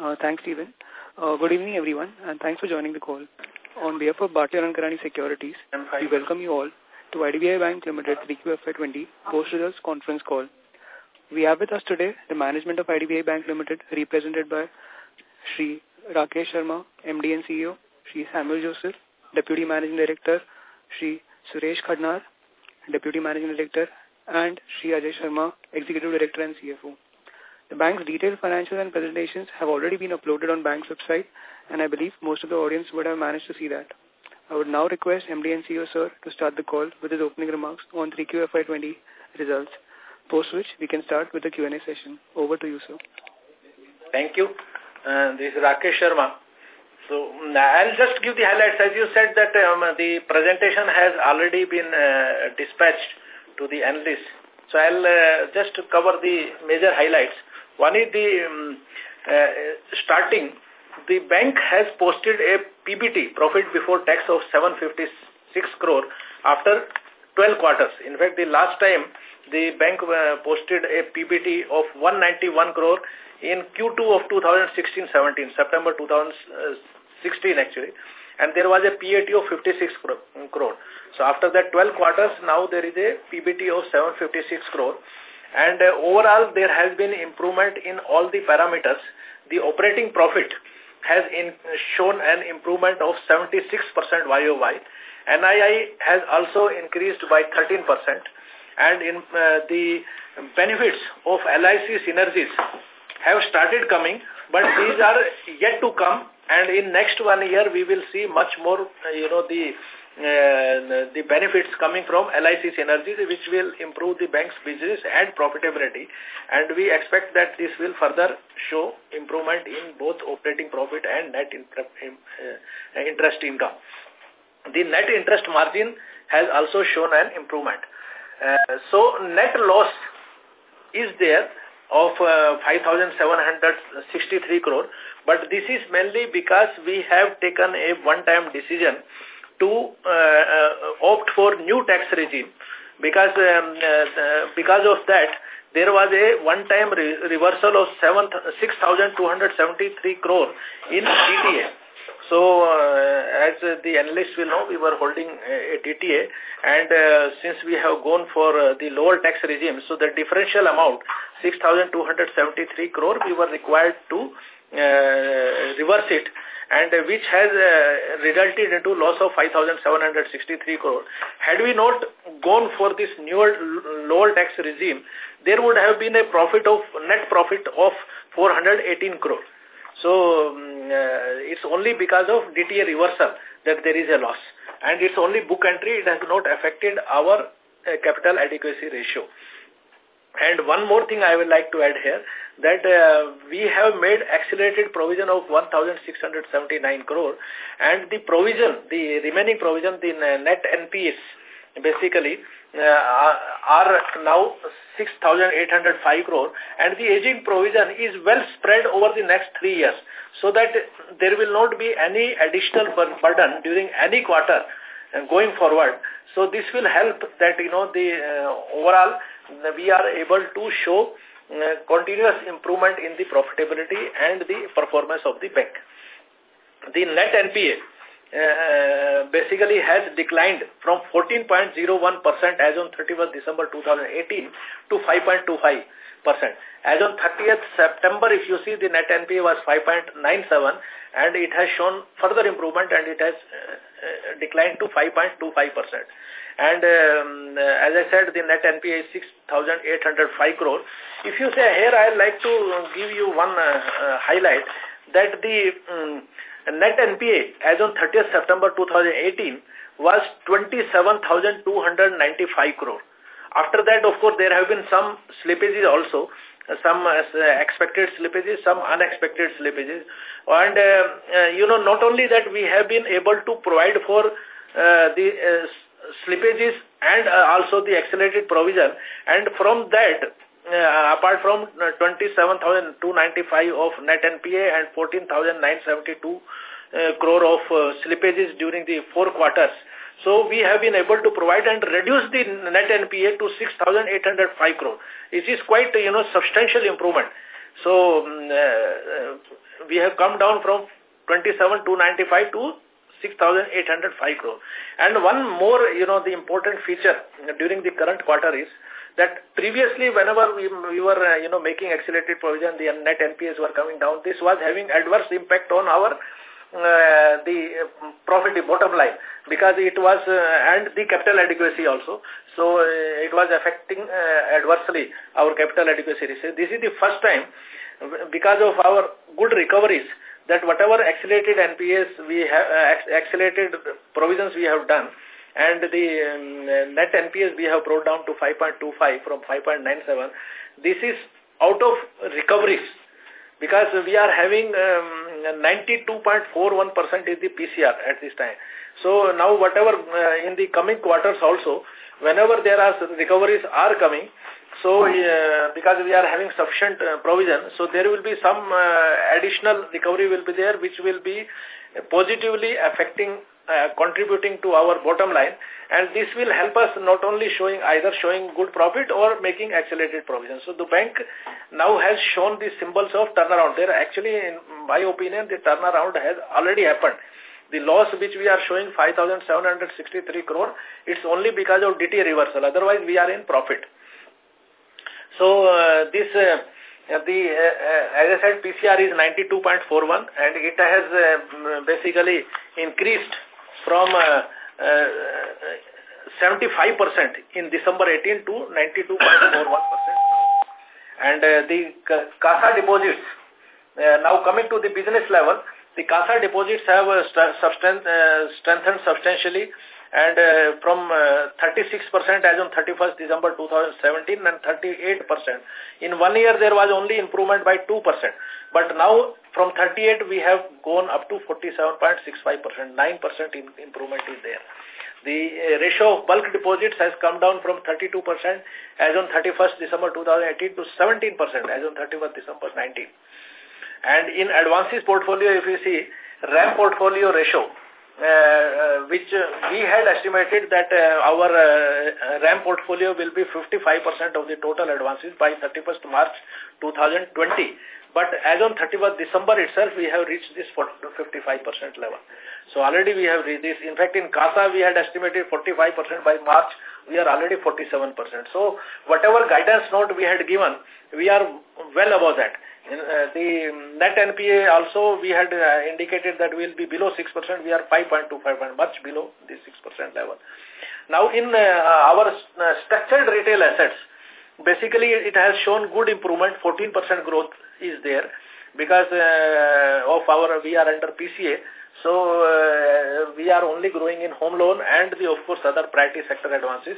Uh, thanks, Stephen. Uh, good evening, everyone, and thanks for joining the call. On behalf of Bharti and Karani Securities, we welcome you all to IDBI Bank Limited 3QFY20 post-results conference call. We have with us today the management of IDBI Bank Limited, represented by Sri Rakesh Sharma, MD and CEO, Sri Samuel Joseph, Deputy Managing Director, Sri Suresh Khatanhar, Deputy Managing Director, and Sri Ajay Sharma, Executive Director and CFO. The bank's detailed financials and presentations have already been uploaded on bank's website, and I believe most of the audience would have managed to see that. I would now request MD and CEO, sir, to start the call with his opening remarks on 3QFY20 results, post which we can start with the Q&A session. Over to you, sir. Thank you. Uh, this is Rakesh Sharma. So I'll just give the highlights. As you said that um, the presentation has already been uh, dispatched to the analysts. So I'll uh, just cover the major highlights. One is the um, uh, starting, the bank has posted a PBT, profit before tax of 756 crore after 12 quarters. In fact, the last time the bank uh, posted a PBT of 191 crore in Q2 of 2016-17, September 2016 actually. And there was a PAT of 56 crore. So after that 12 quarters, now there is a PBT of 756 crore. And uh, overall, there has been improvement in all the parameters. The operating profit has in, shown an improvement of 76% YOY. NII has also increased by 13%. And in uh, the benefits of LIC synergies have started coming, but these are yet to come. And in next one year, we will see much more, uh, you know, the the benefits coming from LIC synergies, which will improve the bank's business and profitability. And we expect that this will further show improvement in both operating profit and net uh, interest income. The net interest margin has also shown an improvement. Uh, so net loss is there of uh, 5,763 crore, but this is mainly because we have taken a one-time decision to uh, uh, opt for new tax regime because um, uh, because of that there was a one-time re reversal of 6,273 crore in DTA. So, uh, as uh, the analysts will know, we were holding a, DTA and since we have gone for the lower tax regime, so the differential amount, 6,273 crore, we were required to reverse it and which has uh, resulted into loss of 5,763 crore. Had we not gone for this newer lower tax regime, there would have been a profit of net profit of 418 crore. So um, uh, it's only because of DTA reversal that there is a loss. And it's only book entry, it has not affected our uh, capital adequacy ratio. And one more thing I would like to add here, that uh, we have made accelerated provision of 1,679 crore and the provision, the remaining provision, the net NPAs basically uh, are now 6,805 crore and the aging provision is well spread over the next three years so that there will not be any additional burden during any quarter uh, going forward. So this will help that, you know, the uh, overall we are able to show uh, continuous improvement in the profitability and the performance of the bank. The net NPA uh, basically has declined from 14.01% as on 31st December 2018 to 5.25%. As on 30th September, if you see, the net NPA was 5.97 and it has shown further improvement and it has uh, uh declined to 5.25%. And um, as I said, the net NPA is 6,805 crore. If you say here, I'd like to give you one uh, uh, highlight that the um, net NPA as on 30th September 2018 was 27,295 crore. After that, of course, there have been some slippages also, some uh, expected slippages, some unexpected slippages. And, uh, uh, you know, not only that we have been able to provide for uh, the uh, slippages and uh, also the accelerated provision. And from that, uh, apart from uh, 27,295 of net NPA and 14,972 uh, crore of uh, slippages during the four quarters. So we have been able to provide and reduce the net NPA to 6,805 crore. It is quite, you know, substantial improvement. So um, uh, we have come down from 27,295 to 6,805 crore. And one more, you know, the important feature during the current quarter is that previously whenever we, we were, uh, you know, making accelerated provision, the net NPAs were coming down. This was having adverse impact on our uh, the profit, the bottom line, because it was, uh, and the capital adequacy also. So uh, it was affecting uh, adversely our capital adequacy. So This is the first time, because of our good recoveries, that whatever accelerated NPAs we have, uh, accelerated provisions we have done, and the um, net NPAs we have brought down to 5.25 from 5.97. This is out of recoveries because we are having 92.41% um, is the PCR at this time. So now whatever uh, in the coming quarters also, whenever there are recoveries are coming, so uh, because we are having sufficient uh, provision, so there will be some uh, additional recovery will be there which will be positively affecting uh, contributing to our bottom line and this will help us not only showing either showing good profit or making accelerated provision. So the bank now has shown the symbols of turnaround. There actually, in my opinion, the turnaround has already happened. The loss which we are showing 5,763 crore, it's only because of DTA reversal. Otherwise, we are in profit. So uh, this, uh, the uh, as I said, PCR is 92.41 and it has uh, basically increased from 75% in December 18 to 92.41%. And the CASA deposits, now coming to the business level, the CASA deposits have uh, strengthened substantially and uh, from uh, 36% as on 31st December 2017 and 38%. In one year, there was only improvement by 2%. But now, from 38, we have gone up to 47.65%. 9% in improvement is there. The uh, ratio of bulk deposits has come down from 32% as on 31st December 2018 to 17% as on 31st December 19. And in advances portfolio, if you see, RAM portfolio ratio uh, uh, which uh, we had estimated that uh, our RAM portfolio will be 55% of the total advances by 31st March 2020. But as on 31st December itself, we have reached this 55% level. So already we have reached this. In fact, in CASA, we had estimated 45% by March. We are already 47%. So whatever guidance note we had given, we are well above that. In, uh, the net NPA also we had uh, indicated that we will be below 6%. We are 5.25%, much below the 6% level. Now in uh, our uh, structured retail assets, basically it has shown good improvement. 14% growth is there because uh, of our, we are under PCA. So uh, we are only growing in home loan and the, of course, other priority sector advances.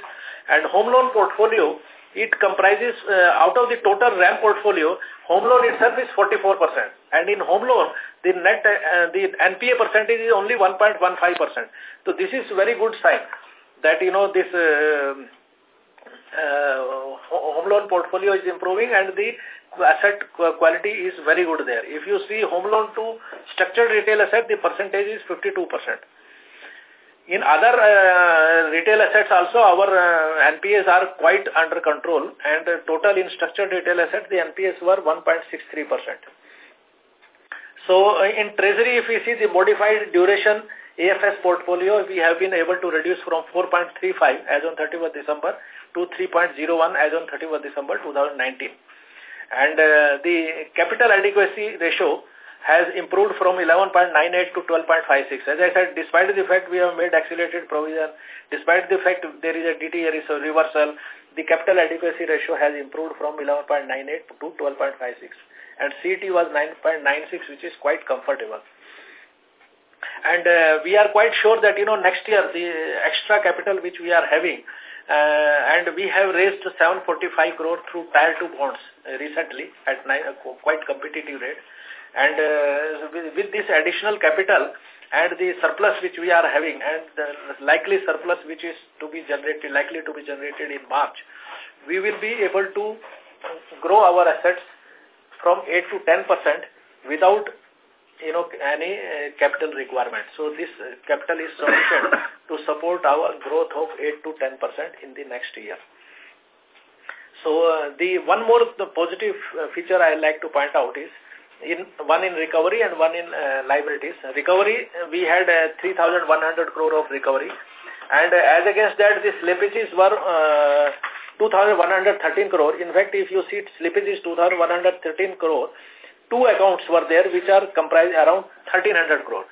And home loan portfolio, it comprises, uh, out of the total RAM portfolio, home loan itself is 44%. And in home loan, the net, uh, the NPA percentage is only 1.15%. So this is very good sign that, you know, this uh, uh, home loan portfolio is improving and the asset quality is very good there. If you see home loan to structured retail asset, the percentage is 52%. In other uh, retail assets also, our uh, NPAs are quite under control and uh, total in structured retail assets, the NPAs were 1.63%. So uh, in treasury, if we see the modified duration AFS portfolio, we have been able to reduce from 4.35 as on 31st December to 3.01 as on 31st December 2019. And uh, the capital adequacy ratio has improved from 11.98 to 12.56. As I said, despite the fact we have made accelerated provision, despite the fact there is a DTA reversal, the capital adequacy ratio has improved from 11.98 to 12.56. And CET was 9.96, which is quite comfortable. And uh, we are quite sure that, you know, next year the extra capital which we are having, uh, and we have raised 745 crore through Tier 2 bonds uh, recently at nine, uh, quite competitive rate. And uh, with, with this additional capital and the surplus which we are having and the likely surplus which is to be generated, likely to be generated in March, we will be able to grow our assets from 8 to 10 percent without you know any uh, capital requirement. So this uh, capital is sufficient to support our growth of 8 to 10 percent in the next year. So uh, the one more the positive uh, feature I like to point out is in one in recovery and one in uh, liabilities. Recovery, we had uh, 3,100 crore of recovery. And uh, as against that, the slippages were uh, 2,113 crore. In fact, if you see slippages 2,113 crore, two accounts were there which are comprised around 1,300 crore.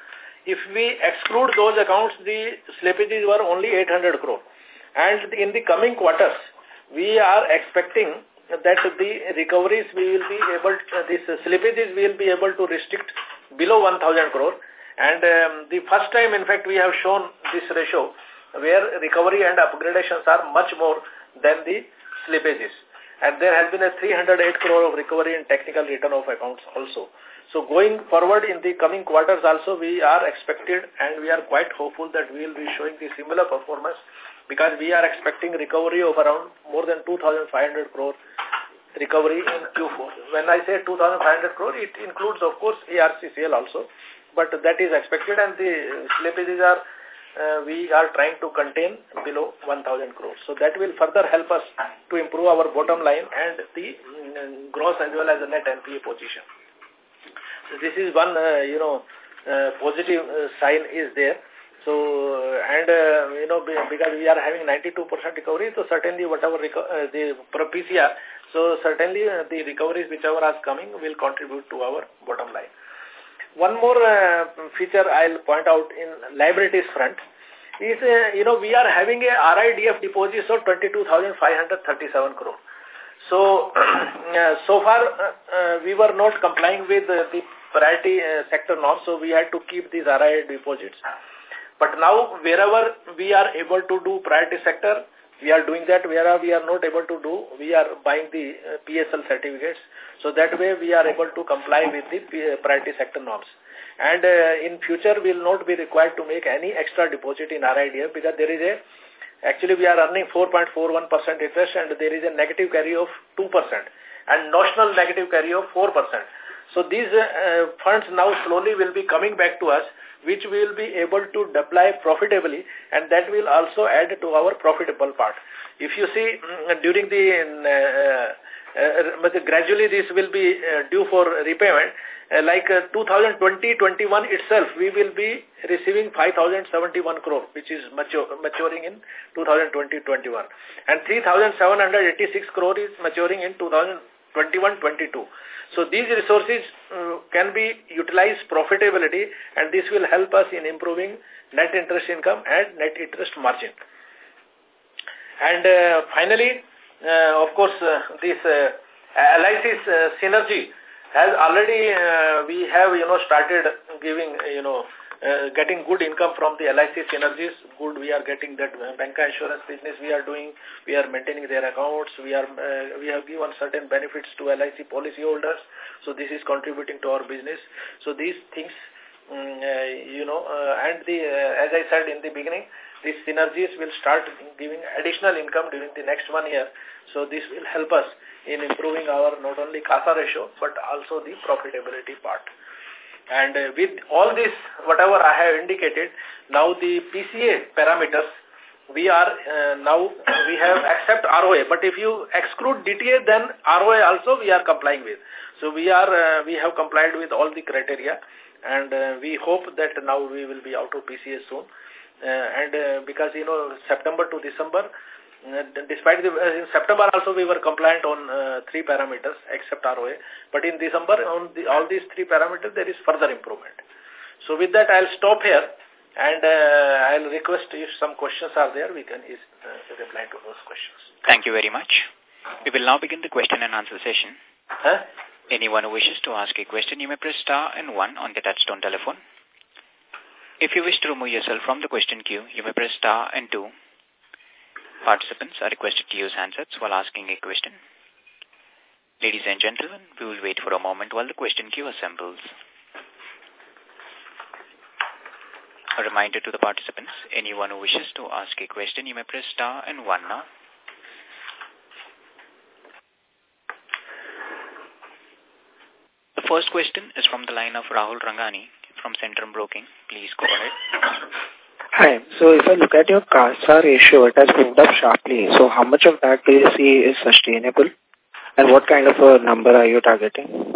If we exclude those accounts, the slippages were only 800 crore. And in the coming quarters, we are expecting that the recoveries we will be able, to, uh, this slippages we will be able to restrict below 1,000 crore. And um, the first time, in fact, we have shown this ratio where recovery and upgradations are much more than the slippages. And there has been a 308 crore of recovery in technical return of accounts also. So going forward in the coming quarters also, we are expected and we are quite hopeful that we will be showing the similar performance because we are expecting recovery of around more than 2,500 crore recovery in Q4. When I say 2,500 crore, it includes, of course, ARC sale also, but that is expected and the slippages are, uh, we are trying to contain below 1,000 crore. So that will further help us to improve our bottom line and the mm, gross as well as the net NPA position. So this is one, uh, you know, uh, positive uh, sign is there. So, and, uh, you know, because we are having 92% recovery, so certainly whatever uh, the PCR, so certainly uh, the recoveries whichever are coming will contribute to our bottom line. One more uh, feature I'll point out in liabilities front is, uh, you know, we are having a RIDF deposits of 22,537 crore. So, uh, so far uh, we were not complying with the priority sector norms, so we had to keep these RI deposits. But now, wherever we are able to do priority sector, we are doing that. Wherever we are not able to do, we are buying the uh, PSL certificates. So that way, we are able to comply with the uh, priority sector norms. And uh, in future, we will not be required to make any extra deposit in RIDF because there is a, actually we are earning 4.41% interest and there is a negative carry of 2% and notional negative carry of 4%. So these uh, funds now slowly will be coming back to us which we will be able to deploy profitably and that will also add to our profitable part. If you see mm, during the, uh, uh, uh, gradually this will be uh, due for repayment, uh, like 2020-21 uh, itself, we will be receiving 5,071 crore, which is mature, maturing in 2020-21. And 3,786 crore is maturing in 2021-22. So these resources uh, can be utilized profitability and this will help us in improving net interest income and net interest margin. And uh, finally, uh, of course, uh, this uh, LIC's uh, synergy has already, uh, we have, you know, started giving, you know, uh, getting good income from the LIC synergies. Good, we are getting that uh, bank insurance business we are doing. We are maintaining their accounts. We are uh, we have given certain benefits to LIC policyholders. So this is contributing to our business. So these things, um, uh, you know, uh, and the uh, as I said in the beginning, these synergies will start giving additional income during the next one year. So this will help us in improving our not only CASA ratio but also the profitability part. And uh, with all this, whatever I have indicated, now the PCA parameters, we are uh, now, we have accept ROA. But if you exclude DTA, then ROA also we are complying with. So we are, uh, we have complied with all the criteria. And uh, we hope that now we will be out of PCA soon. Uh, and uh, because, you know, September to December, despite the, uh, in September also we were compliant on uh, three parameters except ROA. But in December on the, all these three parameters there is further improvement. So with that I'll stop here and uh, I'll request if some questions are there we can uh, reply to those questions. Thank you very much. We will now begin the question and answer session. Huh? Anyone who wishes to ask a question, you may press star and one on the touchtone telephone. If you wish to remove yourself from the question queue, you may press star and two. Participants are requested to use handsets while asking a question. Ladies and gentlemen, we will wait for a moment while the question queue assembles. A reminder to the participants, anyone who wishes to ask a question, you may press star and one now. The first question is from the line of Rahul Rangani from Centrum Broking. Please go ahead. Hi. So if I look at your CASA ratio, it has moved up sharply. So how much of that do you see is sustainable? And what kind of a number are you targeting?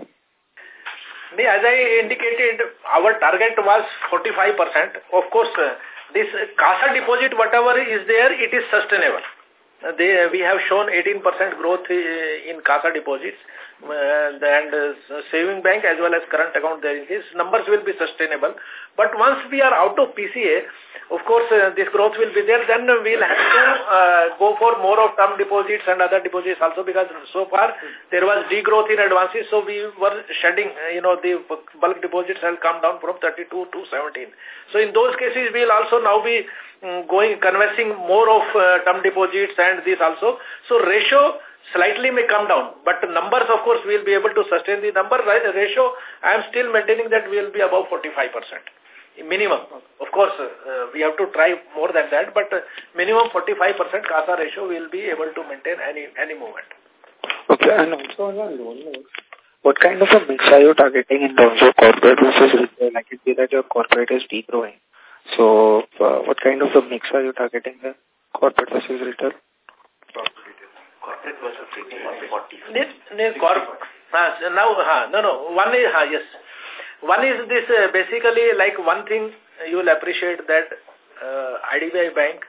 As I indicated, our target was 45%. Of course, uh, this CASA deposit, whatever is there, it is sustainable. They, we have shown 18% growth in CASA deposits uh, and uh, saving bank as well as current account there. Numbers will be sustainable. But once we are out of PCA, of course, uh, this growth will be there. Then we'll have to uh, go for more of term deposits and other deposits also because so far there was degrowth in advances. So we were shedding, uh, you know, the bulk deposits have come down from 32 to 17. So in those cases, we'll also now be um, going, conversing more of uh, term deposits and this also. So ratio slightly may come down, but numbers, of course, we'll be able to sustain the number ratio. I am still maintaining that we will be above 45%. Minimum. Of course, uh, we have to try more than that, but uh, minimum 45% CASA ratio we will be able to maintain any any movement. Okay, and also on your loan what kind of a mix are you targeting in terms of corporate versus retail? I can see that your corporate is degrowing. So, uh, what kind of a mix are you targeting there? Corporate versus retail? Corporate versus retail. Corporate. Uh, now, uh, no, no, one is, uh, yes. One is this, uh, basically, like one thing you will appreciate that uh, IDBI Bank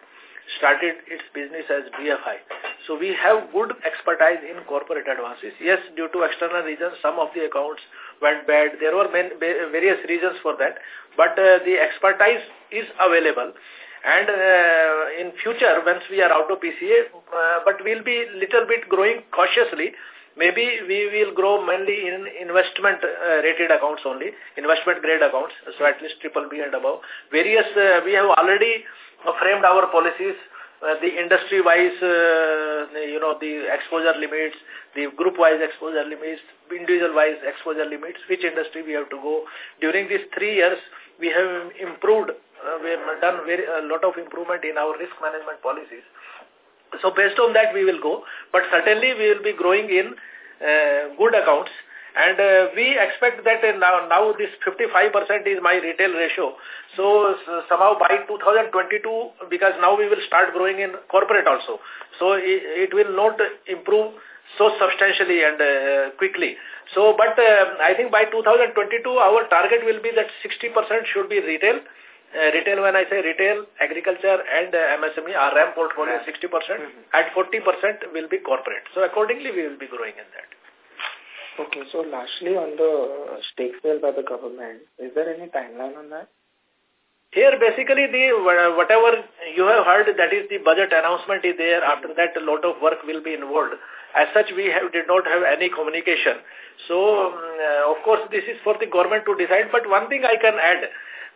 started its business as DFI. So we have good expertise in corporate advances. Yes, due to external reasons, some of the accounts went bad. There were many, various reasons for that. But uh, the expertise is available. And uh, in future, once we are out of PCA, uh, but we'll be little bit growing cautiously. Maybe we will grow mainly in investment uh, rated accounts only, investment grade accounts, so at least triple B and above. Various, uh, we have already framed our policies, uh, the industry-wise, uh, you know, the exposure limits, the group-wise exposure limits, individual-wise exposure limits, which industry we have to go. During these three years, we have improved uh, we have done very, a lot of improvement in our risk management policies. So based on that, we will go. But certainly, we will be growing in uh, good accounts. And uh, we expect that uh, now, now this 55% is my retail ratio. So, so, somehow by 2022, because now we will start growing in corporate also. So it, it will not improve so substantially and uh, quickly. So, but uh, I think by 2022, our target will be that 60% should be retail uh, retail, when I say retail, agriculture and uh, MSME, our RAM portfolio 60%, percent mm -hmm. and 40% will be corporate. So accordingly, we will be growing in that. Okay, so lastly on the stake sale by the government, is there any timeline on that? Here, basically, the whatever you have heard, that is the budget announcement is there. After that, a lot of work will be involved. As such, we have did not have any communication. So, um, uh, of course, this is for the government to decide. But one thing I can add,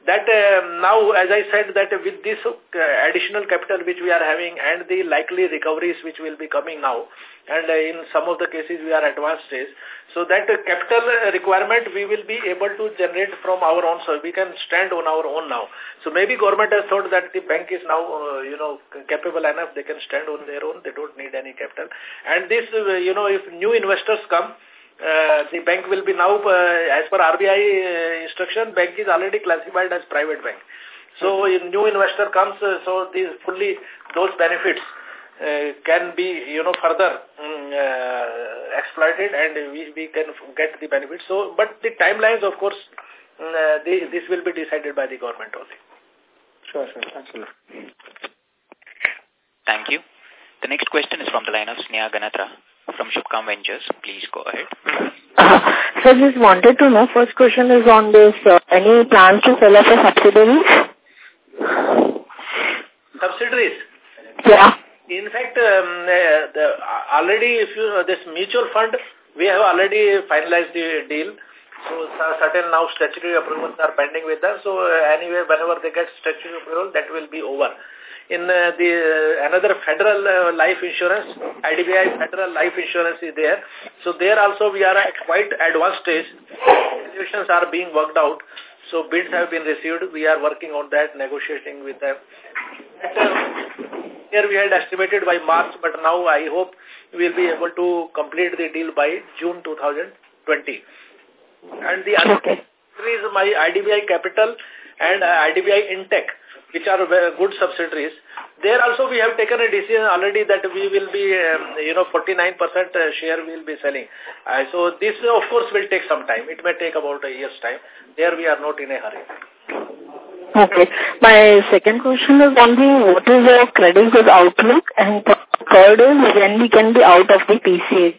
that uh, now, as I said, that with this uh, additional capital which we are having and the likely recoveries which will be coming now, and uh, in some of the cases we are advanced stage, so that capital requirement we will be able to generate from our own, so we can stand on our own now. So maybe government has thought that the bank is now, uh, you know, capable enough, they can stand on their own, they don't need any capital. And this, uh, you know, if new investors come, uh, the bank will be now, uh, as per RBI uh, instruction, bank is already classified as private bank. So if new investor comes, uh, so these fully those benefits uh, can be, you know, further um, uh, exploited and we, we can get the benefits. So, but the timelines, of course, uh, they, this will be decided by the government only. Sure, sure. Thanks a lot. Thank you. The next question is from the line of Sneha Ganatra from Shubhkam Ventures. Please go ahead. Uh, so just wanted to know, first question is on this, uh, any plans to sell off the subsidiaries? Subsidiaries? Yeah. In fact, um, uh, the, already if you, uh, this mutual fund, we have already finalized the deal. So certain now statutory approvals are pending with us. So uh, anyway, whenever they get statutory approval, that will be over in uh, the uh, another federal uh, life insurance, IDBI federal life insurance is there. So there also we are at quite advanced stage. Solutions are being worked out. So bids have been received. We are working on that, negotiating with them. Here we had estimated by March, but now I hope we will be able to complete the deal by June 2020. And the other is my IDBI capital and uh, IDBI Intech, which are good subsidiaries. There also we have taken a decision already that we will be, um, you know, 49% uh, share we will be selling. Uh, so this, of course, will take some time. It may take about a year's time. There we are not in a hurry. Okay. My second question is on the what is your credit outlook and third is when we can be out of the PCA.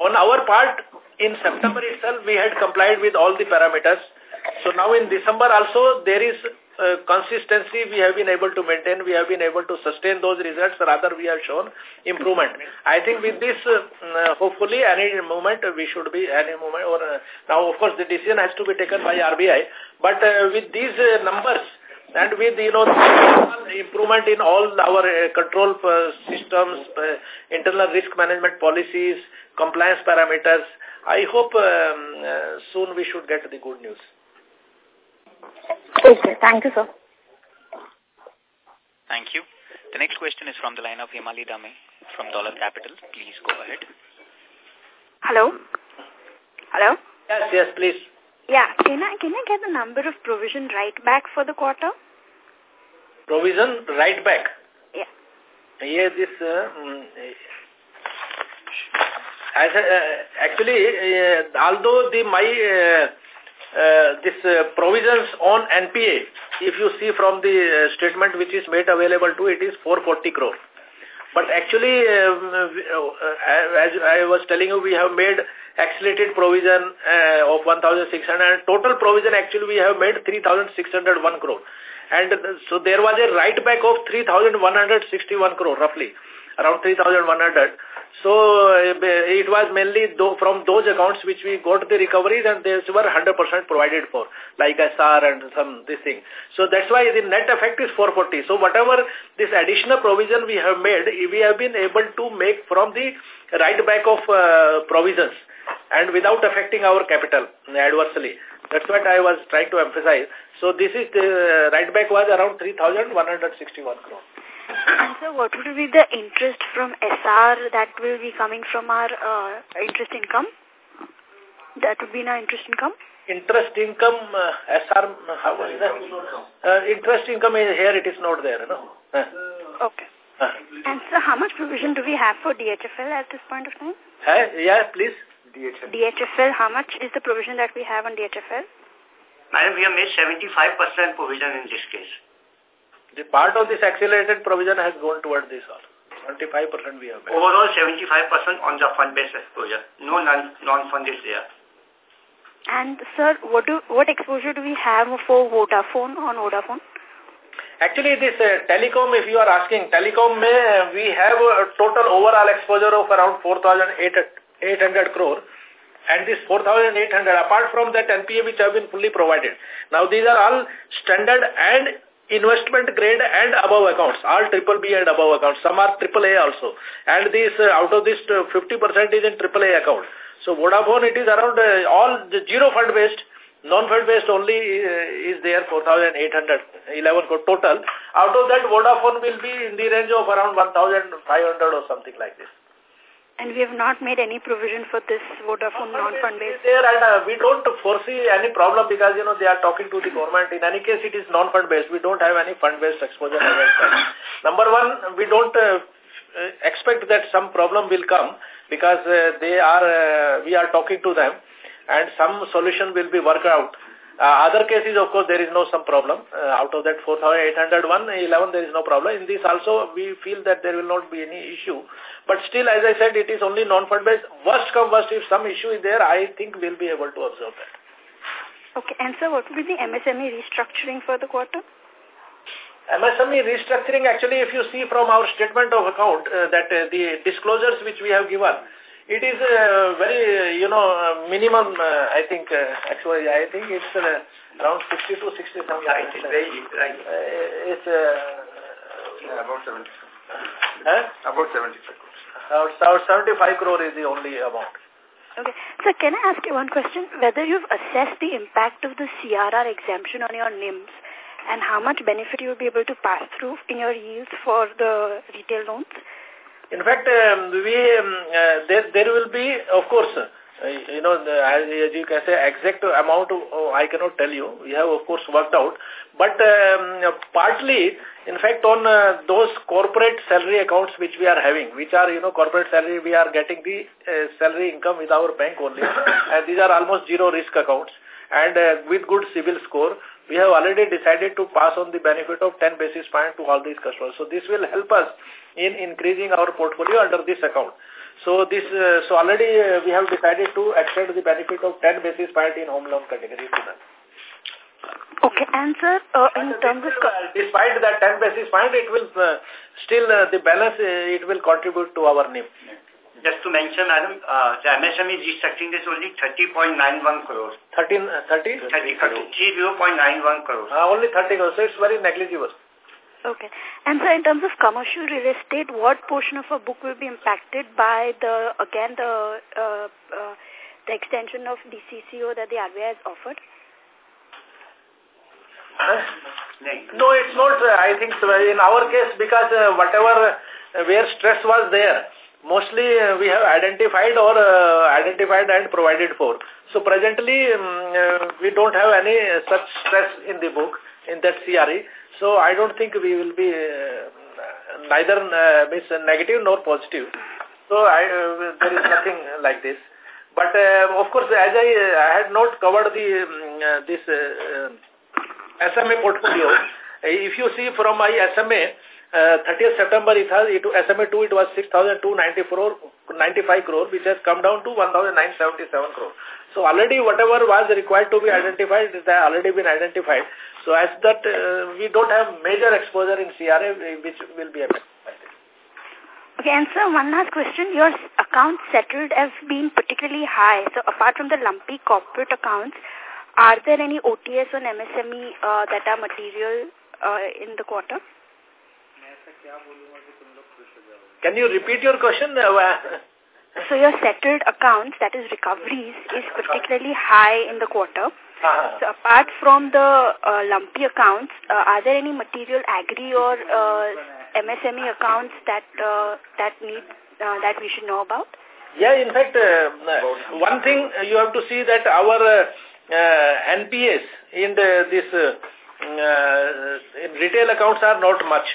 On our part, in September itself, we had complied with all the parameters. So now in December also, there is uh, consistency we have been able to maintain, we have been able to sustain those results, rather we have shown improvement. I think with this, uh, uh hopefully any moment we should be, any moment, or uh, now of course the decision has to be taken by RBI, but uh, with these uh, numbers, and with, you know, improvement in all our uh, control uh, systems, uh, internal risk management policies, compliance parameters, I hope um, soon we should get the good news. Okay, thank you, sir. Thank you. The next question is from the line of Himali Dame from Dolat Capital. Please go ahead. Hello? Hello? Yes, yes, please. Yeah, can I, can I get the number of provision write back for the quarter? Provision write back? Yeah. Yeah, this, uh, as, uh, actually, uh, although the my uh, uh, this uh, provisions on NPA, if you see from the uh, statement which is made available to it is 440 crore. But actually, um, uh, as I was telling you, we have made accelerated provision uh, of 1,600 and total provision actually we have made 3,601 crore. And so there was a write back of 3,161 crore roughly, around 3,100. So uh, it was mainly from those accounts which we got the recoveries and they were 100% provided for, like SR and some this thing. So that's why the net effect is 440. So whatever this additional provision we have made, we have been able to make from the write back of uh, provisions and without affecting our capital adversely. That's what I was trying to emphasize. So this is the write back was around 3,161 crore. And so what would be the interest from SR that will be coming from our uh, interest income? That would be in our interest income? Interest income, uh, SR, how was that? Uh, interest income is here, it is not there, no? Uh. Okay. Uh. And so how much provision do we have for DHFL at this point of time? Uh, yeah, please. DHFL. DHFL, how much is the provision that we have on DHFL? Madam, we have made 75% provision in this case. The part of this accelerated provision has gone toward this also. 75% we have made. Overall 75% on the fund-based exposure. No non-fund is there. And sir, what do what exposure do we have for Vodafone on Vodafone? Actually, this uh, telecom, if you are asking, telecom, may, uh, we have a total overall exposure of around 4,800 crore. And this 4,800, apart from that NPA which have been fully provided. Now, these are all standard and investment grade and above accounts, all triple B and above accounts. Some are triple A also. And this uh, out of this 50% uh, is in triple A account. So Vodafone, it is around uh, all the zero fund based, non-fund based only uh, is there 4,811 total. Out of that, Vodafone will be in the range of around 1,500 or something like this. And we have not made any provision for this Vodafone non-fund based? There and uh, we don't foresee any problem because, you know, they are talking to the government. In any case, it is non-fund based. We don't have any fund-based exposure. Number one, we don't uh, expect that some problem will come because uh, they are, uh, we are talking to them and some solution will be worked out. Uh, other cases, of course, there is no some problem. Uh, out of that 4,801, 11, there is no problem. In this also, we feel that there will not be any issue. But still, as I said, it is only non-fund based. Worst come worst, if some issue is there, I think we'll be able to observe that. Okay. And sir, what will be the MSME restructuring for the quarter? MSME restructuring, actually, if you see from our statement of account, uh, that uh, the disclosures which we have given, it is uh, very, you know, uh, minimum, uh, I think, uh, actually, I think it's uh, around 60 to 60 something. Right, it's very, right. Uh, it's, uh, yeah, about 75. Huh? About 75 crores. About 75 crore is the only amount. Okay. So can I ask you one question? Whether you've assessed the impact of the CRR exemption on your NIMS and how much benefit you will be able to pass through in your yields for the retail loans? In fact, um, we um, uh, there there will be, of course, you know, as, as, you can say, exact amount oh, I cannot tell you. We have, of course, worked out. But um, partly, in fact, on uh, those corporate salary accounts which we are having, which are, you know, corporate salary, we are getting the uh, salary income with our bank only. and these are almost zero risk accounts. And uh, with good CIBIL score, we have already decided to pass on the benefit of 10 basis point to all these customers. So this will help us in increasing our portfolio under this account. So this, uh, so already uh, we have decided to extend the benefit of 10 basis point in home loan category to them. Okay, and sir, uh, in terms of... Uh, despite that 10 basis point, it will uh, still, uh, the balance, uh, it will contribute to our NIM. Just to mention, Adam, uh, the MSME restructuring is only 30.91 crores. 13, uh, 30? 30, 30.91 crores. Uh, only 30 crores, so it's very negligible. Okay. And so in terms of commercial real estate, what portion of a book will be impacted by the, again, the uh, uh, the extension of DCCO that the RBI has offered? No, it's not. Uh, I think in our case, because uh, whatever uh, where stress was there, mostly uh, we have identified or uh, identified and provided for. So presently, um, we don't have any such stress in the book, in that CRE. So I don't think we will be uh, neither uh, negative nor positive. So I, uh, there is nothing like this. But uh, of course, as I, uh, I had not covered the um, uh, this uh, SMA portfolio, if you see from my SMA, uh, 30th September, it has it, SMA 2, it was 6,294 95 crore, which has come down to 1,977 crore. So already whatever was required to be identified, it has already been identified. So as that, uh, we don't have major exposure in CRA, which will be affected. Okay, and sir, one last question. Your accounts settled have been particularly high. So apart from the lumpy corporate accounts, are there any OTS on MSME uh, that are material uh, in the quarter? Can you repeat your question? Uh, so your settled accounts, that is recoveries, is particularly high in the quarter. Uh -huh. So apart from the uh, lumpy accounts, uh, are there any material agri or uh, MSME accounts that uh, that need uh, that we should know about? Yeah, in fact, uh, one thing you have to see that our uh, NPAs in the, this uh, in retail accounts are not much.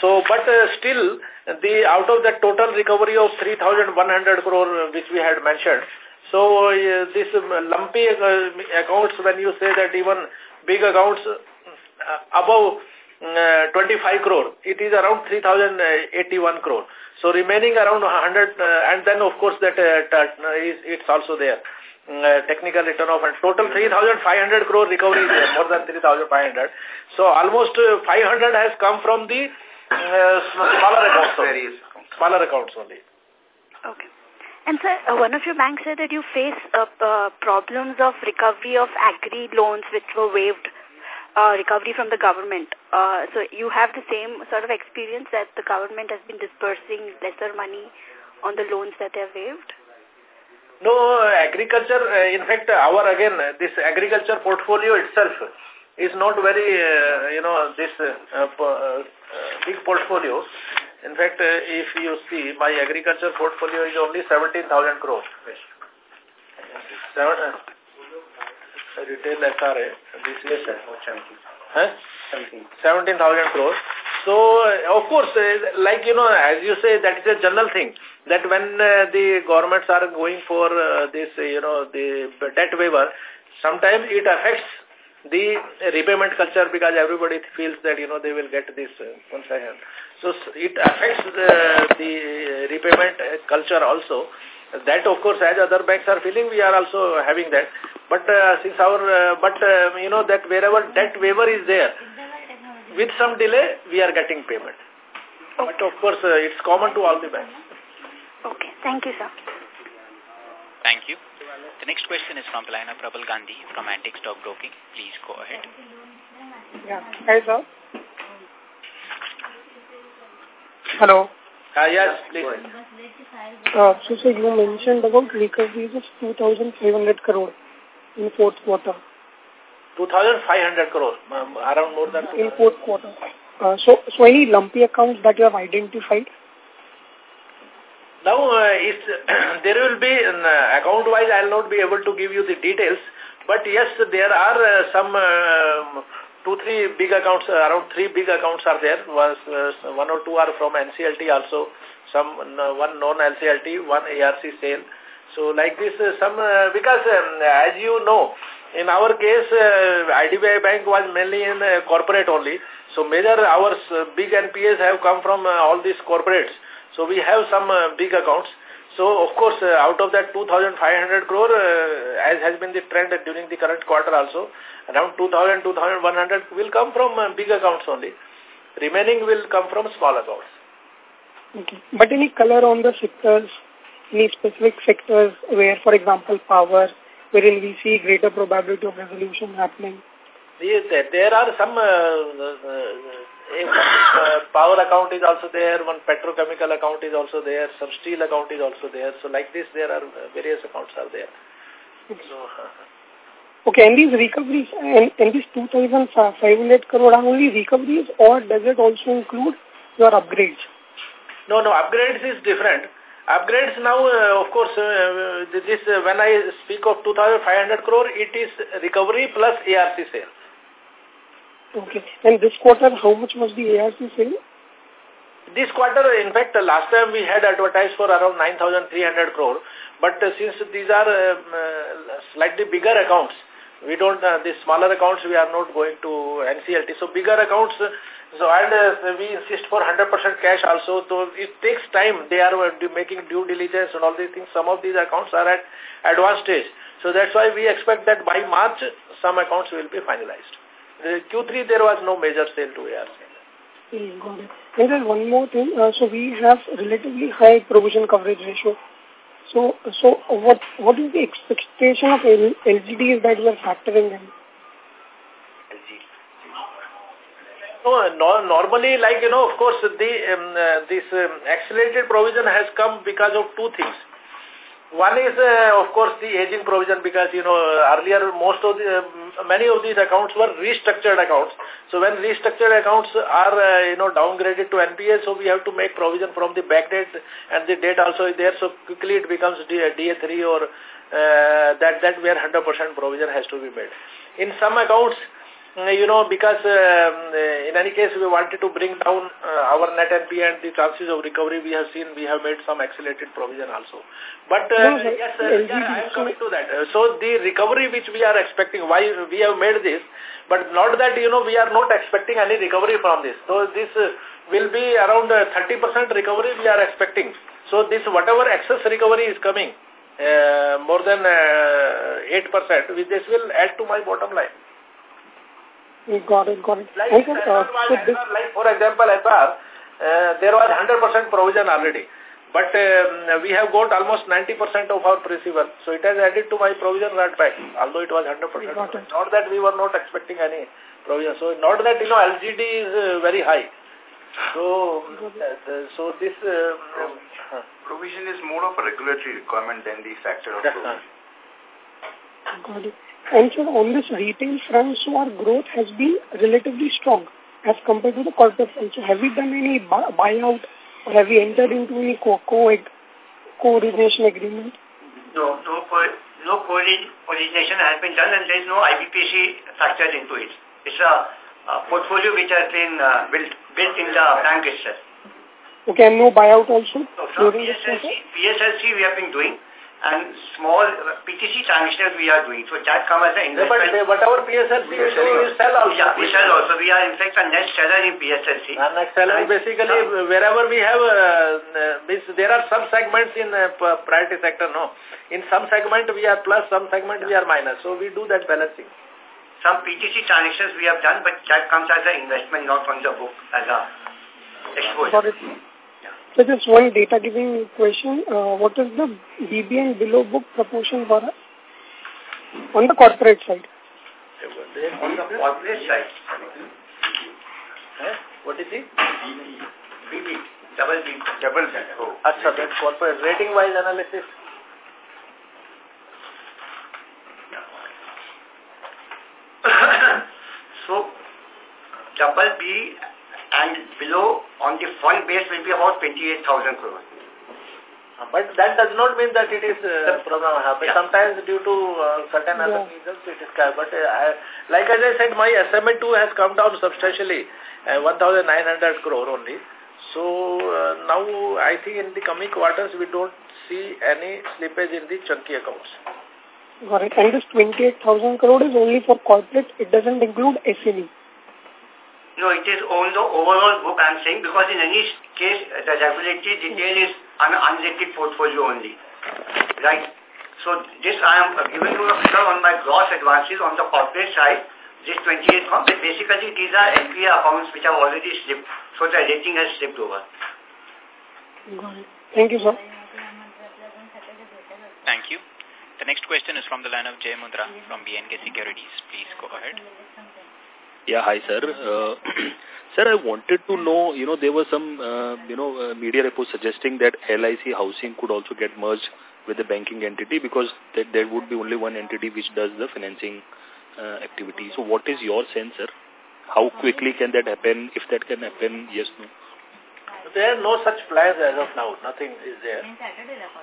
So, but uh, still, the out of the total recovery of 3,100 crore which we had mentioned, so uh, this um, lumpy uh, accounts, when you say that even big accounts uh, above uh, 25 crore, it is around 3,081 crore. So remaining around 100, uh, and then of course that it's also there. Uh, technical return of and total 3,500 crore recovery is there, more than 3,500. So almost uh, 500 has come from the uh, smaller accounts only. Smaller accounts only. Okay. And sir, uh, one of your banks said that you face uh, uh, problems of recovery of agri loans which were waived, uh, recovery from the government. Uh, so you have the same sort of experience that the government has been dispersing lesser money on the loans that they have waived? No, agriculture, uh, in fact, our again, this agriculture portfolio itself is not very, uh, you know, this uh, uh, big portfolio. In fact, if you see, my agriculture portfolio is only 17,000 crores. Seven, retail SRA, this is huh? 17,000 crores. So, of course, like, you know, as you say, that is a general thing, that when uh, the governments are going for uh, this, you know, the debt waiver, sometimes it affects the repayment culture because everybody feels that, you know, they will get this uh, concession. So it affects the, the repayment culture also. That, of course, as other banks are feeling, we are also having that. But uh, since our, uh, but, uh, you know, that wherever debt waiver is there, with some delay, we are getting payment. Okay. But, of course, uh, it's common to all the banks. Okay. Thank you, sir. Thank you. The next question is from the line of Prabal Gandhi from Antique Stock Broking. Please go ahead. Yeah. Hi, sir. Hello. Uh, yes, please. Uh, so, sir, you mentioned about recoveries of 2,500 crore in fourth quarter. 2,500 crore, um, around more than In fourth quarter. Uh, so, so any lumpy accounts that you have identified? Now, uh, there will be, uh, account-wise, I'll not be able to give you the details, but yes, there are uh, some uh, two, three big accounts, uh, around three big accounts are there. Was, uh, one or two are from NCLT also, some one non-NCLT, one ARC sale. So like this, uh, some, because um, as you know, in our case, uh, IDBI Bank was mainly in corporate only. So major our big NPAs have come from all these corporates. So we have some uh, big accounts. So of course, uh, out of that 2,500 crore, uh, as has been the trend during the current quarter also, around 2,000, 2,100 will come from uh, big accounts only. Remaining will come from small accounts. Okay. But any color on the sectors, any specific sectors where, for example, power, wherein we see greater probability of resolution happening? Yes, there are some uh, uh, power account is also there, one petrochemical account is also there, some steel account is also there. So like this, there are various accounts are there. So, Okay, and these recoveries, and, and these 2,500 crore are only recoveries or does it also include your upgrades? No, no, upgrades is different. Upgrades now, uh, of course, uh, this uh, when I speak of 2,500 crore, it is recovery plus ARC sale. Okay. And this quarter, how much was the ARC sale? This quarter, in fact, last time we had advertised for around 9,300 crore. But uh, since these are um, uh, slightly bigger accounts, we don't, uh, the smaller accounts, we are not going to NCLT. So bigger accounts, so and uh, we insist for 100% cash also. So it takes time. They are uh, making due diligence and all these things. Some of these accounts are at advanced stage. So that's why we expect that by March, some accounts will be finalized. The Q3, there was no major sale to ARC. Mm, got it. And then one more thing. Uh, so we have relatively high provision coverage ratio. So, so what what is the expectation of L LGDs that you are factoring in? No, no, normally, like, you know, of course, the um, uh, this um, accelerated provision has come because of two things. One is, uh, of course, the aging provision because, you know, earlier most of the, uh, many of these accounts were restructured accounts. So when restructured accounts are, uh, you know, downgraded to NPA, so we have to make provision from the back date and the date also is there. So quickly it becomes DA3 or uh, that, that where 100% provision has to be made. In some accounts, uh, you know, because uh, uh, in any case we wanted to bring down uh, our net NPA and the chances of recovery we have seen, we have made some accelerated provision also. But uh, no, yes, uh, yeah, I am coming to that. Uh, so the recovery which we are expecting, why we have made this, but not that, you know, we are not expecting any recovery from this. So this uh, will be around 30% uh, recovery we are expecting. So this whatever excess recovery is coming, uh, more than 8%, this will add to my bottom line. Got it, got it. Like, uh, so this, like for example, Essar, uh, there was 100% provision already. But um, we have got almost 90% of our principal. So it has added to my provision write back, although it was 100%. Not that we were not expecting any provision. So not that, you know, LGD is uh, very high. So, uh, so this... Uh, provision is more of a regulatory requirement than the factor of provision. Got it. And so on this retail front, so our growth has been relatively strong as compared to the corporate front. So have we done any buyout or have we entered into any co-origination agreement? No, no, no co-origination has been done and there is no IBPC factored into it. It's a, a portfolio which has been uh, built, built in the bank itself. Okay, and no buyout also? So, PSLC, PSLC we have been doing and small PTC transactions we are doing. So that comes as an investment. Yeah, but whatever PSLC we do, we sell also. Yeah, we sell also. We are in fact a net seller in PSLC. And net seller basically uh, wherever we have, uh, this, there are some segments in uh, priority sector, no. In some segment we are plus, some segment we are minus. So we do that balancing. Some PTC transactions we have done, but that comes as an investment, not from the book as a exposure. So just one data giving question. Uh, what is the BB and below book proportion for us on the corporate side? On the corporate side. Eh? What is it? BB. Double B. Double B. Oh. Achha, that corporate rating wise analysis. so, double B and below on the fund base will be about 28,000 crores. But that does not mean that it is uh, problem happen. Yeah. Sometimes due to uh, certain yeah. other reasons it is But uh, I, like as I said, my SMA2 has come down substantially, uh, 1,900 crore only. So uh, now I think in the coming quarters we don't see any slippage in the chunky accounts. Got it. And this 28,000 crore is only for corporate. It doesn't include SME. No, it is on the overall book I'm saying because in any case the regulatory detail is an unrated portfolio only. Right? So this I am giving you a figure on my gross advances on the corporate side. This 28 comes, but basically these are NPA accounts which have already slipped. So the rating has slipped over. Thank you, sir. Thank you. The next question is from the line of Jay Mundra from B&K Securities. Please go ahead. Yeah, hi, sir. Uh, sir, I wanted to know, you know, there were some, uh, you know, uh, media reports suggesting that LIC housing could also get merged with the banking entity because that there would be only one entity which does the financing uh, activity. So what is your sense, sir? How quickly can that happen? If that can happen, yes, no? There are no such plans as of now. Nothing is there.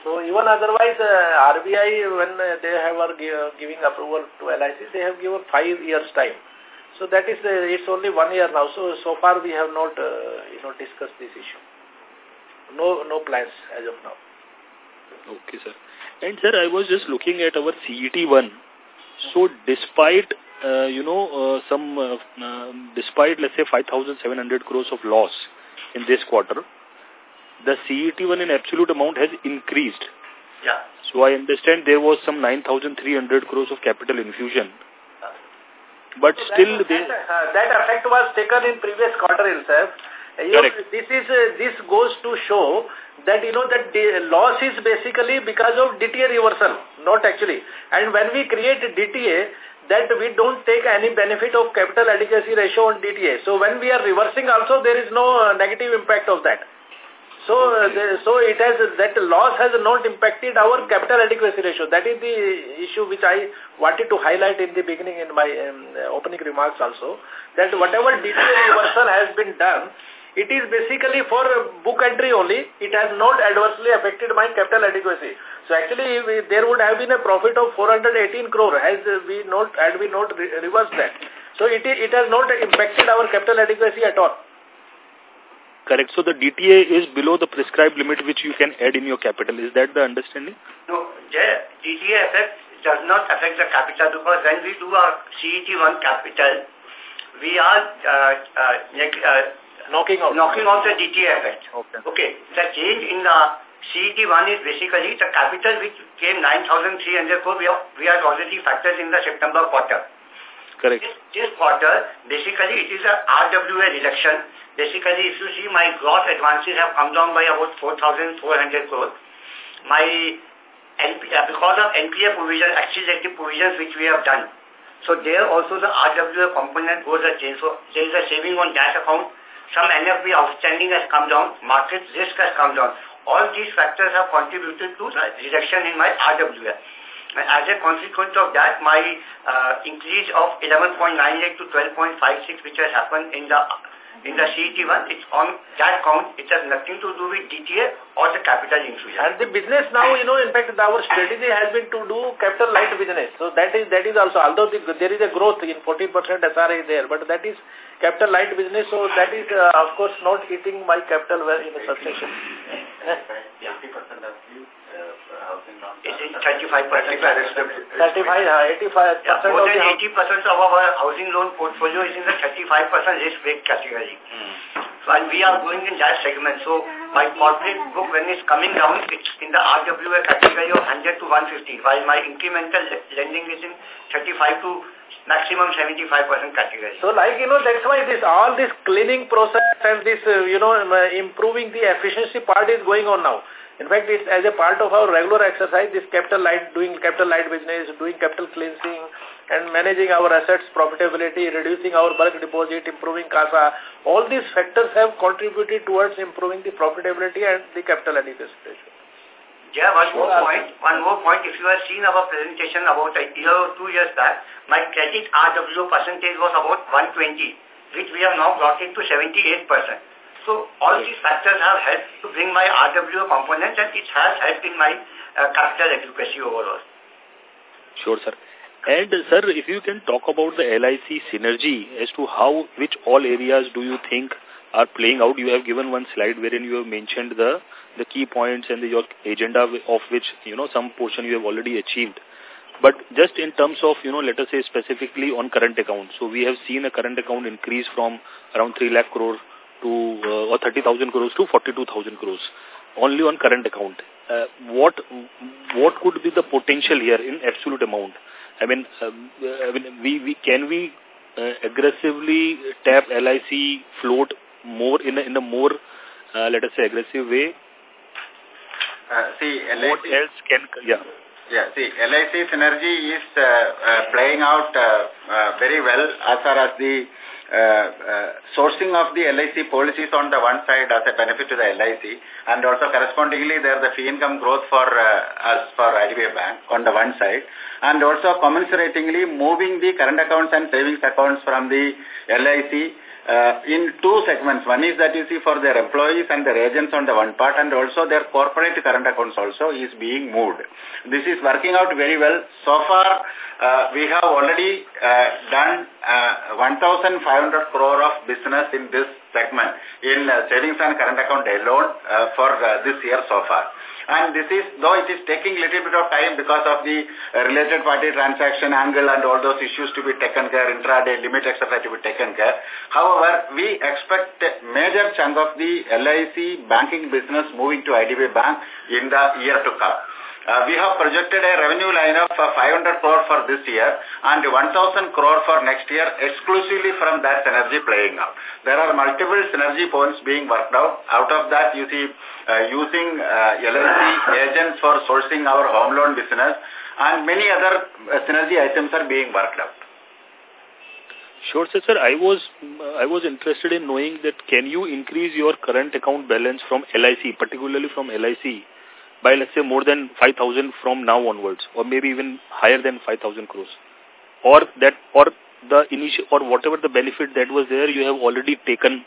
So even otherwise, uh, RBI, when uh, they have are giving approval to LIC, they have given five years time. So that is, uh, it's only one year now. So, so far we have not, uh, you know, discussed this issue. No, no plans as of now. Okay, sir. And sir, I was just looking at our CET1. So despite, uh, you know, uh, some, uh, uh, despite let's say 5,700 crores of loss in this quarter, the CET1 in absolute amount has increased. Yeah. So I understand there was some 9,300 crores of capital infusion but so still that, they... Uh, that effect was taken in previous quarter itself. You know, this is uh, this goes to show that you know that the loss is basically because of DTA reversal, not actually. And when we create DTA, that we don't take any benefit of capital adequacy ratio on DTA. So when we are reversing also, there is no uh, negative impact of that. So, uh, so it has that loss has not impacted our capital adequacy ratio. That is the issue which I wanted to highlight in the beginning in my um, opening remarks also. That whatever DTA reversal has been done, it is basically for book entry only. It has not adversely affected my capital adequacy. So actually, there would have been a profit of 418 crore as we not had we not re reversed that. So it it has not impacted our capital adequacy at all. Correct. So the DTA is below the prescribed limit which you can add in your capital. Is that the understanding? No, the DTA effect does not affect the capital because when we do our CET1 capital, we are uh, uh, uh, knocking out knocking out the DTA effect. Okay. Okay. The change in the CET1 is basically the capital which came 9,300 crore. We are we are already factored in the September quarter. Correct. This, this quarter, basically, it is a RWA reduction Basically, if you see my gross advances have come down by about 4,400 crores. My uh, because of NPA provision, accelerated provisions which we have done. So there also the RWA component goes a change. So there is a saving on that account. Some NFB outstanding has come down. Market risk has come down. All these factors have contributed to the reduction in my RWA. And as a consequence of that, my uh, increase of 11.98 to 12.56 which has happened in the in the CET1, it's on that count. It has nothing to do with DTA or the capital infusion. And the business now, you know, in fact, our strategy has been to do capital light business. So that is that is also, although the, there is a growth in 40% SRA there, but that is capital light business. So that is, uh, of course, not eating my capital well in a substantial. Yeah. 50% of you. Is it 35 percent? 35, 85 yeah, More than 80 percent of our housing loan portfolio is in the 35 percent risk weight category. Mm. So, and we are going in that segment. So, my corporate book, when it's coming down, it's in the RWA category of 100 to 150, while my incremental lending is in 35 to maximum 75% category. So like, you know, that's why this all this cleaning process and this, uh, you know, improving the efficiency part is going on now. In fact, it's as a part of our regular exercise, this capital light, doing capital light business, doing capital cleansing, and managing our assets profitability, reducing our bulk deposit, improving CASA. All these factors have contributed towards improving the profitability and the capital adequacy ratio. Yeah, one more point. One more point. If you have seen our presentation about a year or two years back, my credit RWO percentage was about 120, which we have now brought it to 78%. So all these factors have helped to bring my RWA component and it has helped in my uh, capital adequacy overall. Sure, sir. And, sir, if you can talk about the LIC synergy as to how, which all areas do you think are playing out? You have given one slide wherein you have mentioned the the key points and the, your agenda of which, you know, some portion you have already achieved. But just in terms of, you know, let us say specifically on current account. So we have seen a current account increase from around 3 lakh crore to, uh, or 30,000 crores to 42,000 crores only on current account. Uh, what what could be the potential here in absolute amount? I mean, um, I mean, we, we can we uh, aggressively tap LIC float more in a, in a more, uh, let us say, aggressive way? Uh, see, LIC, what else can, yeah. Yeah, see, LIC synergy is uh, uh, playing out uh, uh, very well as far as the uh, uh, sourcing of the LIC policies on the one side as a benefit to the LIC and also correspondingly there the fee income growth for uh, us for IDBI Bank on the one side and also commensuratingly moving the current accounts and savings accounts from the LIC uh, in two segments. One is that you see for their employees and their agents on the one part and also their corporate current accounts also is being moved. This is working out very well. So far, uh, we have already uh, done uh, 1,500 crore of business in this segment in uh, savings and current account alone uh, for uh, this year so far. And this is, though it is taking little bit of time because of the uh, related party transaction angle and all those issues to be taken care, intraday limit, etc. to be taken care. However, we expect a major chunk of the LIC banking business moving to IDBI Bank in the year to come. Uh, we have projected a revenue line of uh, 500 crore for this year and 1,000 crore for next year exclusively from that synergy playing out. There are multiple synergy points being worked out. Out of that, you see, uh, using uh, LIC agents for sourcing our home loan business and many other uh, synergy items are being worked out. Sure, sir. sir I was I was interested in knowing that can you increase your current account balance from LIC, particularly from LIC, by let's say more than 5,000 from now onwards, or maybe even higher than 5,000 crores, or that or the initial or whatever the benefit that was there, you have already taken,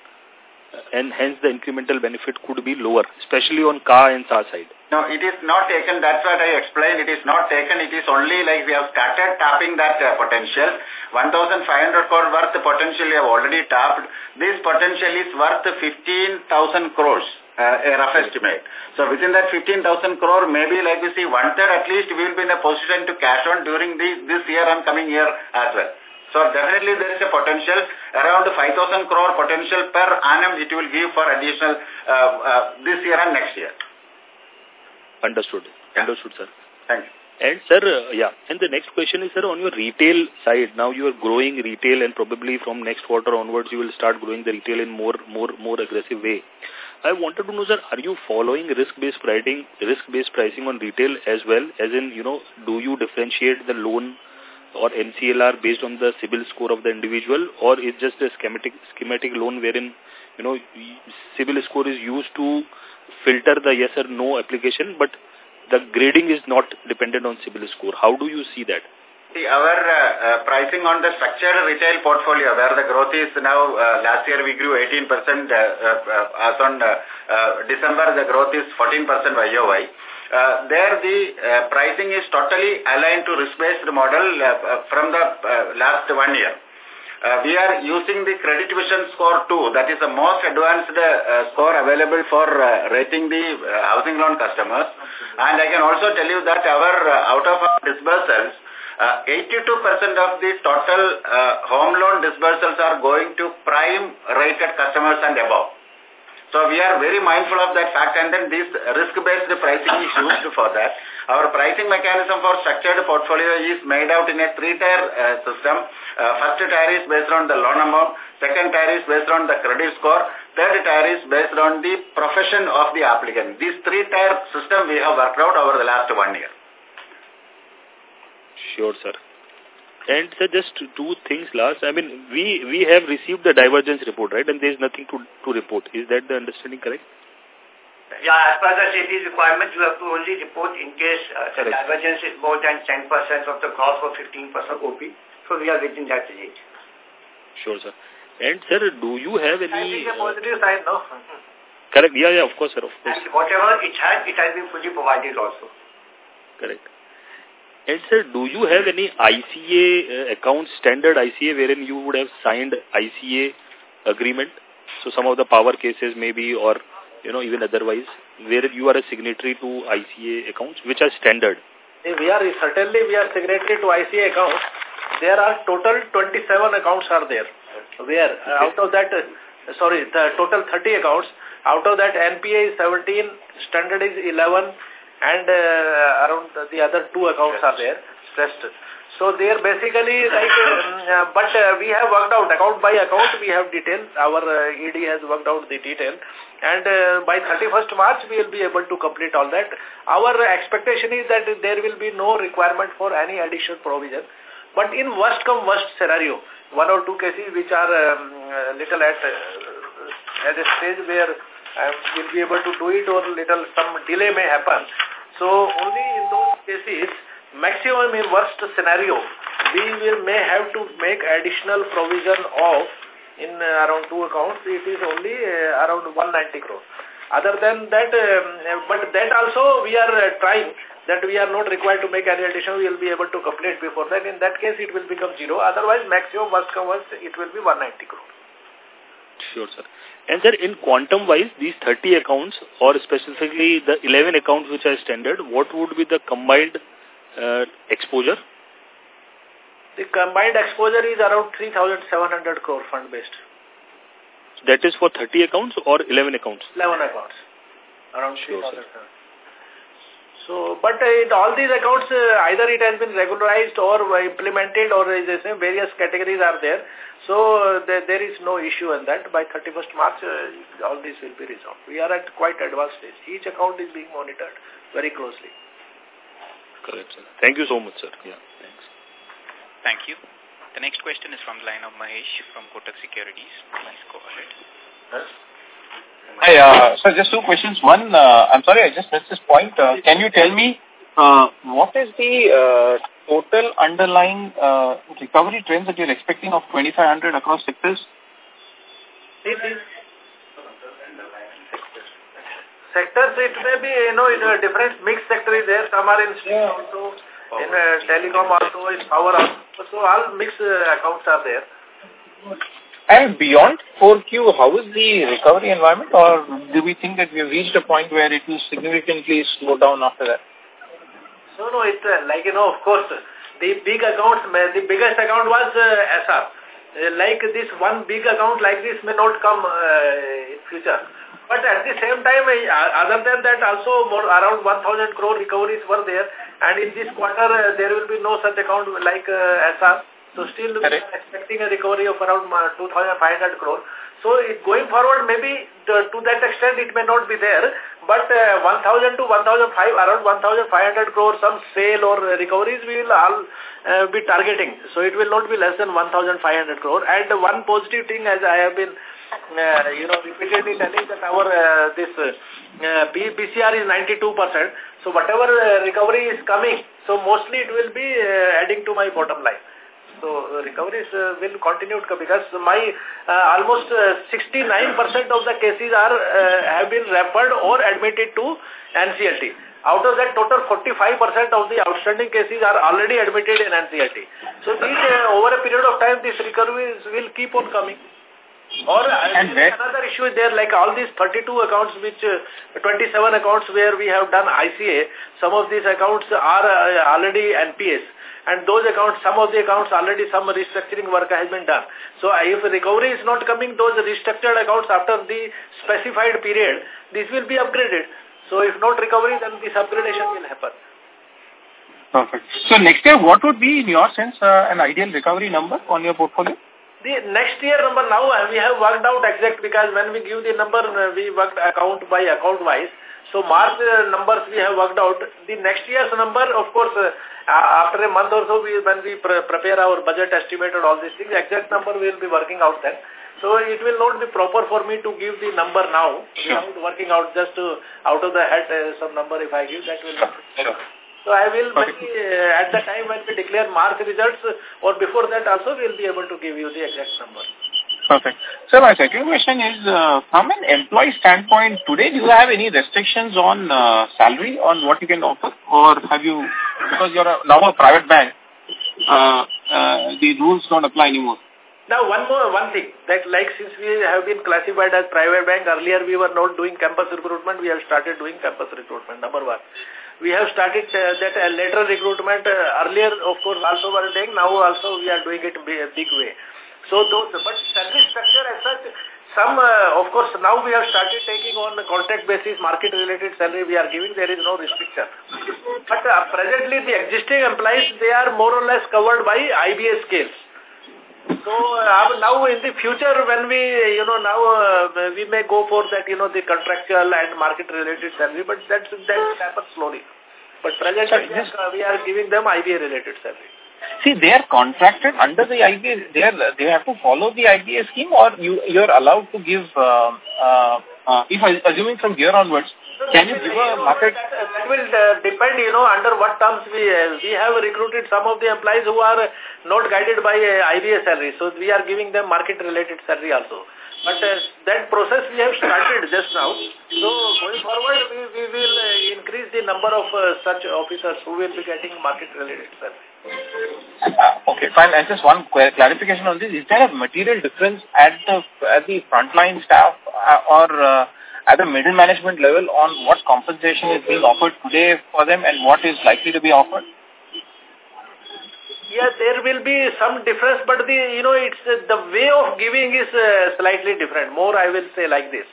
and hence the incremental benefit could be lower, especially on car and SAR side. No, it is not taken. That's what I explained. It is not taken. It is only like we have started tapping that uh, potential. 1,500 crore worth potential we have already tapped. This potential is worth 15,000 crores, uh, a rough estimate. So within that 15,000 crore, maybe like we see one third at least we will be in a position to cash on during the, this year and coming year as well. So definitely there is a potential around 5,000 crore potential per annum it will give for additional uh, uh, this year and next year. Understood. Yeah. Understood, sir. Thank you. And sir, uh, yeah, and the next question is, sir, on your retail side, now you are growing retail and probably from next quarter onwards you will start growing the retail in more, more, more aggressive way. I wanted to know, sir, are you following risk-based pricing, risk-based pricing on retail as well? As in, you know, do you differentiate the loan or MCLR based on the CIBIL score of the individual or is just a schematic, schematic loan wherein, you know, CIBIL score is used to filter the yes or no application, but the grading is not dependent on CIBIL score. How do you see that? See, our uh, uh, pricing on the structured retail portfolio, where the growth is now, uh, last year we grew 18%, uh, uh, as on December the growth is 14% YOY. Uh, there the uh, pricing is totally aligned to risk-based model uh, from the last one year. We are using the credit vision score 2 that is the most advanced score available for rating the housing loan customers and I can also tell you that our out of our disbursals 82% uh, of the total uh, home loan disbursals are going to prime rated customers and above. So we are very mindful of that fact and then this risk-based pricing is used for that. Our pricing mechanism for structured portfolio is made out in a three-tier uh, system. Uh, first tier is based on the loan amount, second tier is based on the credit score, third tier is based on the profession of the applicant. This three-tier system we have worked out over the last one year. Sure, sir. And sir, just two things last. I mean, we we have received the divergence report, right? And there is nothing to to report. Is that the understanding correct? Yeah, as per the SEBI's requirement, you have to only report in case uh, the divergence is more than 10% of the gross or 15% OP. So we are within that range. Sure, sir. And sir, do you have any... I think positive sign, no? Correct. Yeah, yeah, of course, sir, of course. And whatever it has, it has been fully provided also. Correct. And sir, do you have any ICA uh, account, standard ICA, wherein you would have signed ICA agreement? So some of the power cases maybe, or, you know, even otherwise, where you are a signatory to ICA accounts, which are standard? We are, certainly we are signatory to ICA accounts. There are total 27 accounts are there. Where, uh, out of that, uh, sorry, the total 30 accounts, out of that NPA is 17, standard is 11, and uh, around the other two accounts are there, stressed. So they are basically like, um, uh, but uh, we have worked out account by account, we have details. Our uh, ED has worked out the detail. And uh, by 31st March, we will be able to complete all that. Our expectation is that there will be no requirement for any additional provision. But in worst come worst scenario, one or two cases which are um, little at, uh, at a stage where uh, we'll be able to do it or little some delay may happen. So only in those cases, maximum in worst scenario, we will may have to make additional provision of in uh, around two accounts, it is only uh, around 190 crore. Other than that, um, but that also we are uh, trying that we are not required to make any addition, we will be able to complete before that. In that case, it will become zero. Otherwise, maximum worst worst, it will be 190 crore. Sure, sir. And sir, in quantum-wise, these 30 accounts, or specifically the 11 accounts which are standard, what would be the combined uh, exposure? The combined exposure is around 3,700 crore fund-based. That is for 30 accounts or 11 accounts? 11 accounts. Around sure, 3,000 so, but uh, in all these accounts, uh, either it has been regularized or implemented or various categories are there. So, uh, there, there is no issue in that. By 31st March, uh, all this will be resolved. We are at quite advanced stage. Each account is being monitored very closely. Correct, sir. Thank you so much, sir. Yeah, thanks. Thank you. The next question is from the line of Mahesh from Kotak Securities. Please go ahead. Yes. Hi, uh, so just two questions. One, uh, I'm sorry, I just missed this point. Uh, can you tell me uh, what is the uh, total underlying uh, recovery trends that you're expecting of 2,500 across sectors? Sectors, it may be, you know, in a different mixed sector is there. Some are in yeah. also, in uh, telecom also, in power also. So all mixed uh, accounts are there. And beyond 4Q, how is the recovery environment or do we think that we have reached a point where it will significantly slow down after that? No, no, it's uh, like, you know, of course, the big accounts, the biggest account was uh, Essar. Uh, like this one big account like this may not come uh, in future. But at the same time, uh, other than that, also more around 1,000 crore recoveries were there. And in this quarter, uh, there will be no such account like uh, Essar. So still we are expecting a recovery of around 2,500 crore. So it, going forward, maybe the, to that extent it may not be there, but uh, 1,000 to 1,005, around 1,500 crore, some sale or recoveries we will all uh, be targeting. So it will not be less than 1,500 crore. And one positive thing, as I have been, uh, you know, repeatedly telling that our uh, this uh, PCR is 92%. So whatever uh, recovery is coming, so mostly it will be uh, adding to my bottom line. So uh, recoveries uh, will continue because my uh, almost 69% of the cases are have been referred or admitted to NCLT. Out of that, total 45% of the outstanding cases are already admitted in NCLT. So these, over a period of time, these recoveries will keep on coming. Or and another issue is there, like all these 32 accounts, which uh, 27 accounts where we have done ICA, some of these accounts are uh, already NPS. And those accounts, some of the accounts already some restructuring work has been done. So if recovery is not coming, those restructured accounts after the specified period, this will be upgraded. So if not recovery, then this upgradation will happen. Perfect. So next year, what would be, in your sense, uh, an ideal recovery number on your portfolio? The next year number now, we have worked out exact because when we give the number, we worked account by account wise. So March uh, numbers we have worked out. The next year's number, of course, uh, after a month or so, we, when we pre prepare our budget estimate and all these things, exact number we will be working out then. So it will not be proper for me to give the number now. Sure. Without working out just to, out of the head uh, some number if I give, that will not be Sure. So I will, okay. maybe, uh, at the time when we declare March results uh, or before that also, we will be able to give you the exact number. Perfect. So my second question is, uh, from an employee standpoint, today do you have any restrictions on uh, salary, on what you can offer? Or have you, because you're a, now a private bank, uh, uh, the rules don't apply anymore? Now, one more, one thing, that like since we have been classified as private bank, earlier we were not doing campus recruitment, we have started doing campus recruitment, number one. We have started uh, that uh, lateral recruitment uh, earlier, of course, also were doing, now also we are doing it a big way. So those, but service structure as such, some, uh, of course, now we have started taking on contract basis, market-related salary we are giving, there is no restriction. But uh, presently, the existing employees, they are more or less covered by IBA scales. So uh, now in the future when we, you know, now uh, we may go for that, you know, the contractual and market related salary, but that, that happens slowly. But presently yes. uh, we are giving them IBA related salary. See, they are contracted under the IBA. They are, they have to follow the IBA scheme, or you you are allowed to give. Uh, uh, uh, if I assuming from here onwards, can you give a market? That, that will uh, depend, you know, under what terms we uh, we have recruited some of the employees who are not guided by uh, IBA salary. So we are giving them market-related salary also. But uh, that process we have started just now. So going forward, we, we will uh, increase the number of uh, such officers who will be getting market-related salary. Uh, okay, fine. And just one clarification on this. Is there a material difference at the at the frontline staff uh, or uh, at the middle management level on what compensation is being offered today for them and what is likely to be offered? Yeah, there will be some difference, but the you know it's uh, the way of giving is uh, slightly different. More, I will say like this.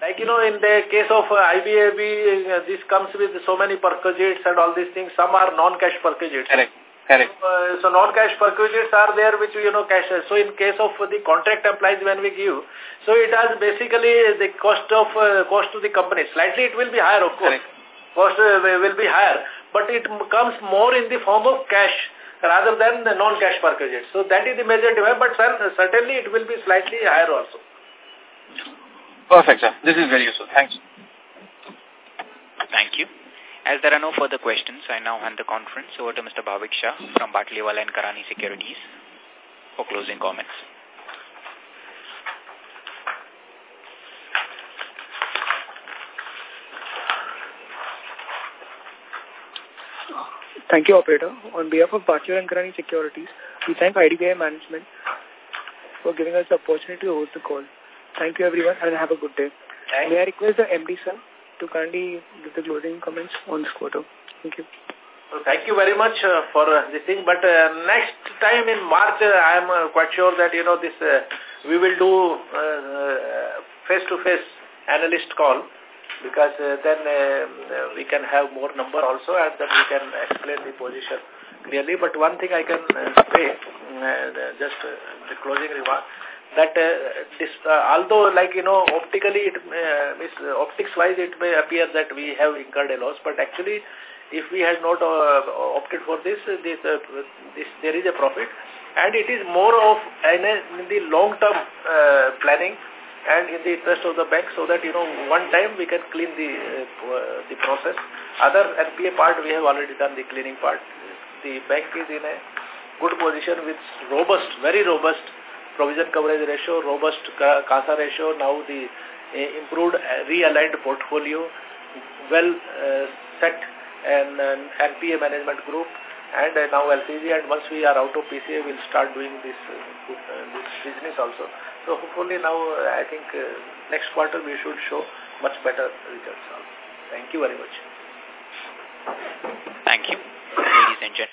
Like, you know, in the case of uh, IBAB, uh, this comes with so many perquisites and all these things. Some are non-cash perquisites. Correct. Correct. So, uh, so non-cash perquisites are there which, you know, cash. So in case of the contract applies when we give, so it has basically the cost of uh, cost to the company. Slightly it will be higher, of course. Correct. Cost uh, will be higher, but it comes more in the form of cash rather than the non-cash perquisites. So that is the major difference, but certainly it will be slightly higher also. Perfect, sir. This is very useful. Thanks. Thank you. As there are no further questions, I now hand the conference over to Mr. Bhavik Shah from Batliwala and Karani Securities for closing comments. Thank you, operator. On behalf of Batliwala and Karani Securities, we thank IDBI management for giving us the opportunity to host the call. Thank you, everyone, and have a good day. May I request the MD, sir, to kindly give the closing comments on this quarter. Thank you. Well, thank you very much uh, for uh, this thing. But uh, next time in March, uh, I am uh, quite sure that, you know, this uh, we will do face-to-face -face analyst call because then we can have more number also and then we can explain the position clearly. But one thing I can say, just the closing remark, that uh, this, uh, although like you know optically it uh, is optics wise it may appear that we have incurred a loss but actually if we had not uh, opted for this this, uh, this there is a profit. And it is more of in, a, in the long term uh, planning and in the interest of the bank so that you know one time we can clean the uh, the process. Other NPA part we have already done the cleaning part. The bank is in a good position with robust very robust provision coverage ratio, robust CASA ratio, now the uh, improved uh, realigned portfolio, well uh, set and NPA management group and now LCG and once we are out of PCA we'll start doing this, this business also. So hopefully now I think next quarter we should show much better results. Thank you very much. Thank you. Ladies and gentlemen.